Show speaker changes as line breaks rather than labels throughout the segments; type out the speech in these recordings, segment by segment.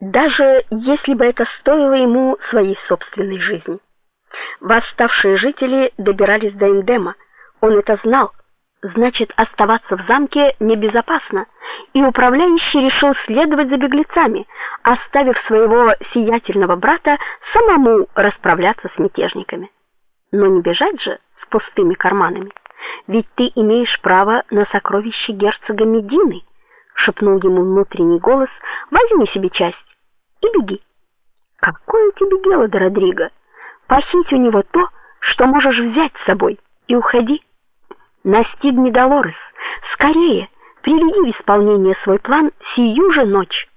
даже если бы это стоило ему своей собственной жизни. Восставшие жители добирались до Эндема. Он это знал. Значит, оставаться в замке небезопасно, и управляющий решил следовать за беглецами, оставив своего сиятельного брата самому расправляться с мятежниками. Но не бежать же с пустыми карманами. Ведь ты имеешь право на сокровища герцога Медины, шепнул ему внутренний голос. Возьми себе часть и беги. Какое тебе дело до Родриго? Похить у него то, что можешь взять с собой, и уходи. Настигни Долорес. Скорее, приведи в исполнение свой план сию же ночь.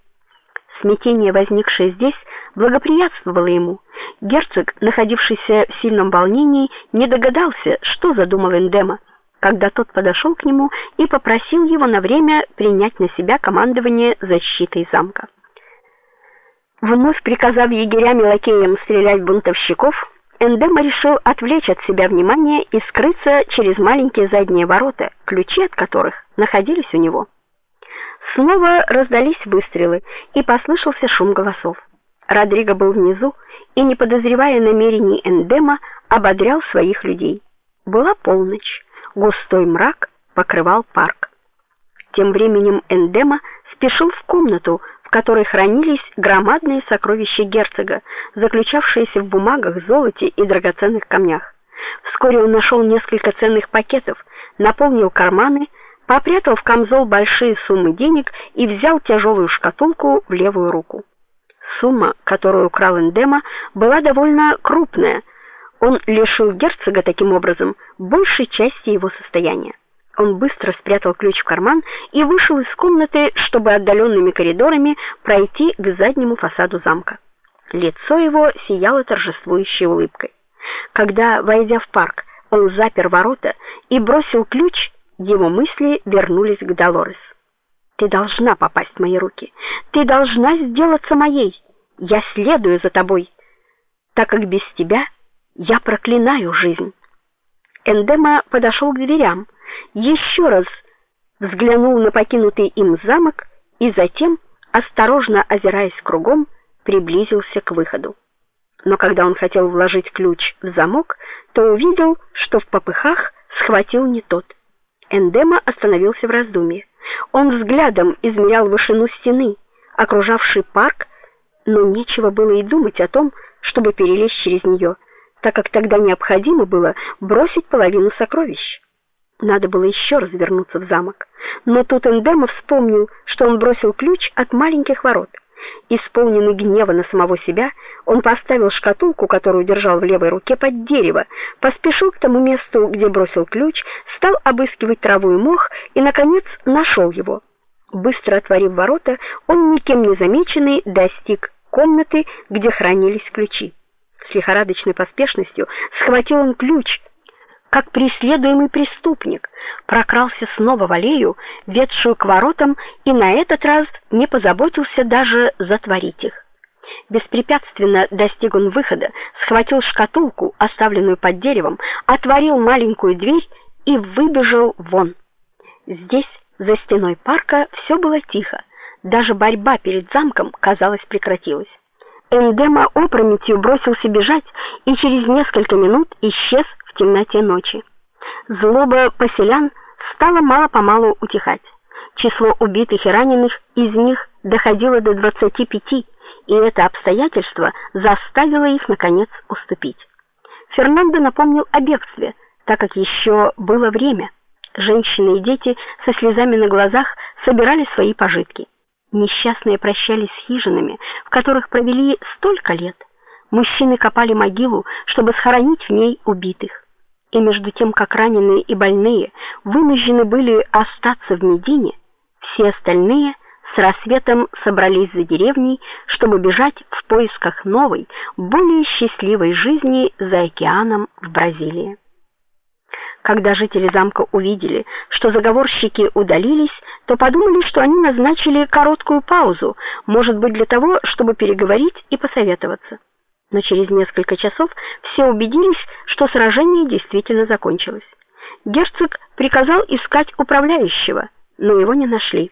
Смятение, возникшее здесь, благоприятствовало ему. Герцог, находившийся в сильном волнении, не догадался, что задумал Эндема, когда тот подошел к нему и попросил его на время принять на себя командование защитой замка. Вновь приказав егерям и лакеям стрелять бунтовщиков, Эндема решил отвлечь от себя внимание и скрыться через маленькие задние ворота, ключи от которых находились у него. Снова раздались выстрелы, и послышался шум голосов. Родриго был внизу и, не подозревая намерений Эндема, ободрял своих людей. Была полночь. Густой мрак покрывал парк. Тем временем Эндема спешил в комнату, которой хранились громадные сокровища герцога, заключавшиеся в бумагах, золоте и драгоценных камнях. Вскоре он нашел несколько ценных пакетов, наполнил карманы, попрятал в камзол большие суммы денег и взял тяжелую шкатулку в левую руку. Сумма, которую украл Эндема, была довольно крупная. Он лишил герцога таким образом большей части его состояния. Он быстро спрятал ключ в карман и вышел из комнаты, чтобы отдаленными коридорами пройти к заднему фасаду замка. Лицо его сияло торжествующей улыбкой. Когда, войдя в парк, он запер ворота и бросил ключ, его мысли вернулись к Долорес. Ты должна попасть в мои руки. Ты должна сделаться моей. Я следую за тобой, так как без тебя я проклинаю жизнь. Эндема подошел к дверям еще раз взглянул на покинутый им замок и затем, осторожно озираясь кругом, приблизился к выходу. Но когда он хотел вложить ключ в замок, то увидел, что в попыхах схватил не тот. Эндема остановился в раздумье. Он взглядом измерял вышину стены, окружавшей парк, но нечего было и думать о том, чтобы перелезть через нее, так как тогда необходимо было бросить половину сокровищ. Надо было еще раз вернуться в замок. Но тут Эндема вспомнил, что он бросил ключ от маленьких ворот. Исполненный гнева на самого себя, он поставил шкатулку, которую держал в левой руке, под дерево, поспешил к тому месту, где бросил ключ, стал обыскивать траву и мох и наконец нашел его. Быстро отворив ворота, он никем не замеченный достиг комнаты, где хранились ключи. С лихорадочной поспешностью схватил он ключ, как преследуемый преступник, прокрался снова в аллею, ведшую к воротам, и на этот раз не позаботился даже затворить их. Беспрепятственно достиг он выхода, схватил шкатулку, оставленную под деревом, отворил маленькую дверь и выбежал вон. Здесь, за стеной парка, все было тихо. Даже борьба перед замком, казалось, прекратилась. Эндема опрометью бросился бежать и через несколько минут исчез в темноте ночи. Злоба поселян стала мало-помалу утихать. Число убитых и раненых из них доходило до 25, и это обстоятельство заставило их наконец уступить. Фернандо напомнил о бегстве, так как еще было время. Женщины и дети со слезами на глазах собирали свои пожитки. Несчастные прощались с хижинами, в которых провели столько лет. Мужчины копали могилу, чтобы схоронить в ней убитых. И между тем, как раненые и больные вынуждены были остаться в Медине, все остальные с рассветом собрались за деревней, чтобы бежать в поисках новой, более счастливой жизни за океаном в Бразилии. Когда жители замка увидели, что заговорщики удалились, то подумали, что они назначили короткую паузу, может быть, для того, чтобы переговорить и посоветоваться но через несколько часов все убедились, что сражение действительно закончилось. Герцог приказал искать управляющего, но его не нашли.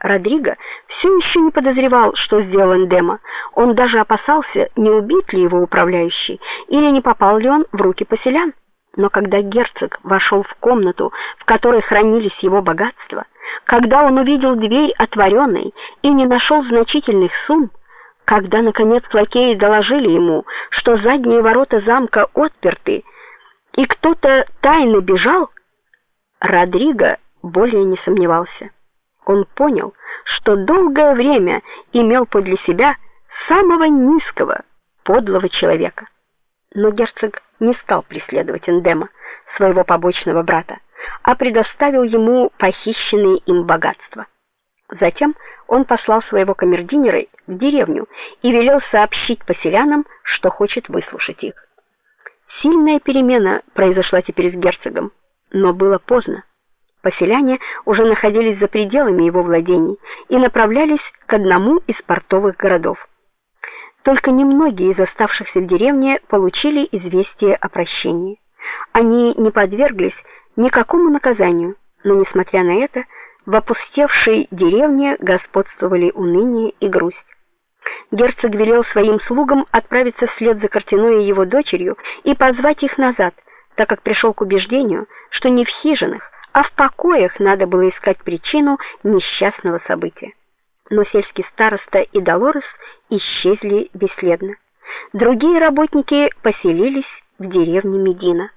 Родриго все еще не подозревал, что сделал Эндема. Он даже опасался, не убит ли его управляющий или не попал ли он в руки поселян. Но когда герцог вошел в комнату, в которой хранились его богатства, когда он увидел дверь отворенной и не нашел значительных сумм, когда наконец лакеи доложили ему, что задние ворота замка отперты и кто-то тайно бежал, Родриго более не сомневался. Он понял, что долгое время имел подле себя самого низкого, подлого человека. Но герцог не стал преследовать Эндема, своего побочного брата, а предоставил ему похищенные им богатства. Затем он послал своего камердинера в деревню и велел сообщить поселянам, что хочет выслушать их. Сильная перемена произошла теперь с герцогом, но было поздно. Поселяне уже находились за пределами его владений и направлялись к одному из портовых городов. Только немногие из оставшихся в деревне получили известие о прощении. Они не подверглись никакому наказанию, но несмотря на это, в опустевшей деревне господствовали уныние и грусть. Герцог велел своим слугам отправиться вслед за Картиной и его дочерью и позвать их назад, так как пришел к убеждению, что не в хижинах, а в покоях надо было искать причину несчастного события. Но сельский староста и Долорес исчезли бесследно. Другие работники поселились в деревне Медина.